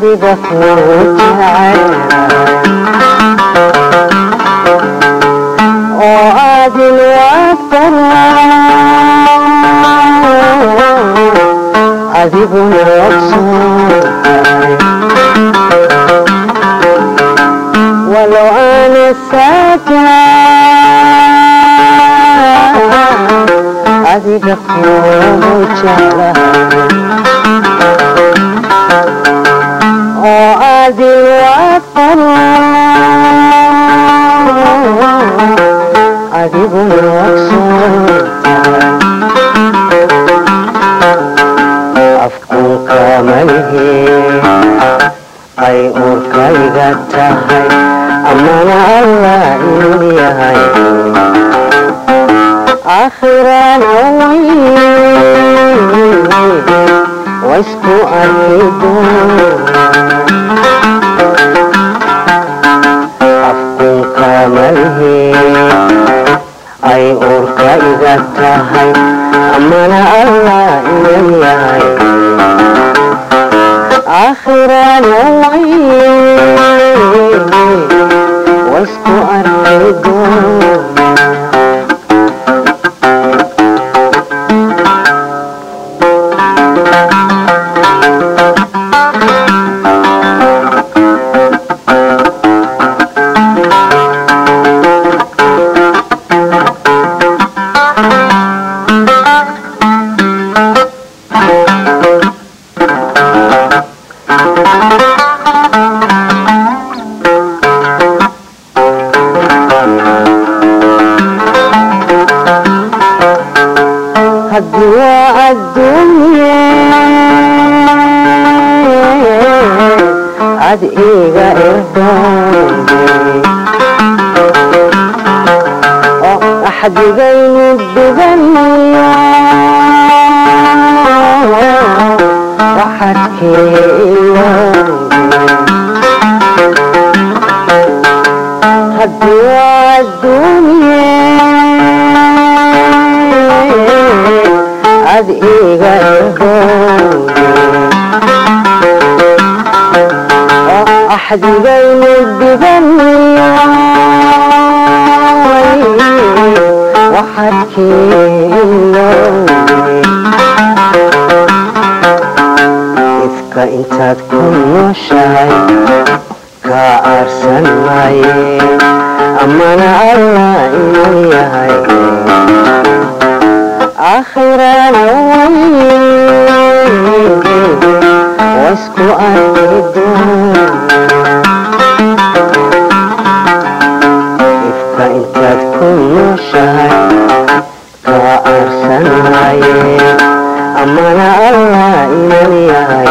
adiga kuu jecel oo aadin waafara adiguna ogsoontahay walow aana saaka adiga adiguna ogsoontahay afkunka malihe ay urkayga tahay amana allah inuu yahay aakhirana way waysku arki tahay amana allah inuu yahay aakhirana way waysku arki أدواء الدنيا عد إيغا إرداني أحد بين الدبن وحد كيلاني أدواء الدنيا ad iga irdoonde oo axdigaynu diganayo waxadkee ilowde ifka intaad ku nooshahay kaa aarsan maaye آخر يوم واسكو أرد إفكا إنت تكون شهر كوا أرسل هاي أما الله إلي هاي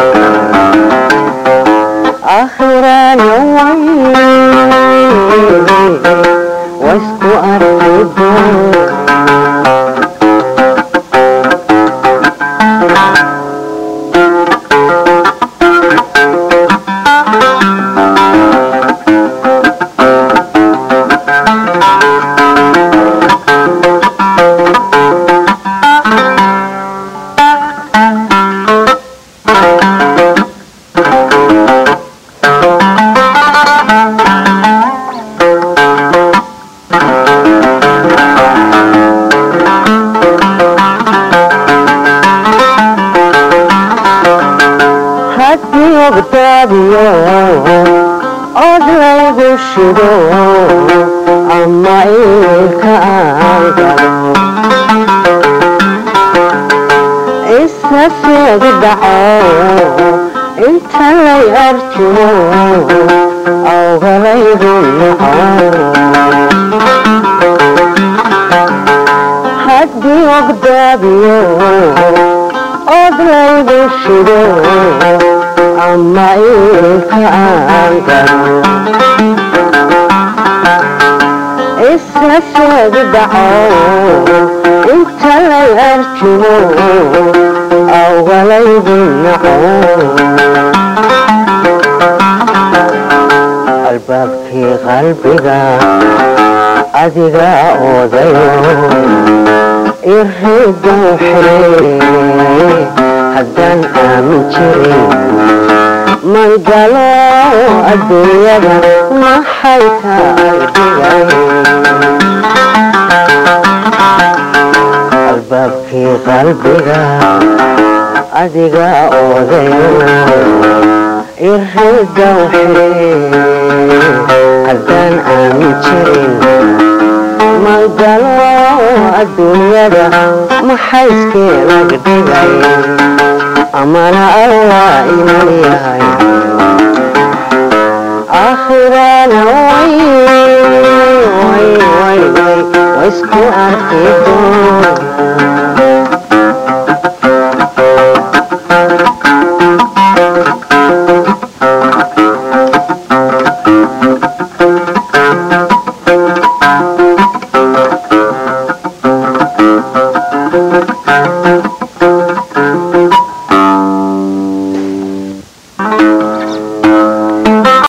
آخر يوم shido ama iilka aan galo isna seegi dhaco inta lay arjumo awgalaygu naco haddii ogdaabiyo od laygu shido ama ilkaankaisasagi inta lay arjumo awgalaygu qalbiga adiga oodayo irridan xirey haddaan aamin jiray mangalo adduunyada maxay tahay albaabkii qalbiga adiga oodayo irida haddaan aamin jirin magalo adduunyada maxayskeelag dhigay amana allah iman yahay aakhirana way way way way waysku arki doona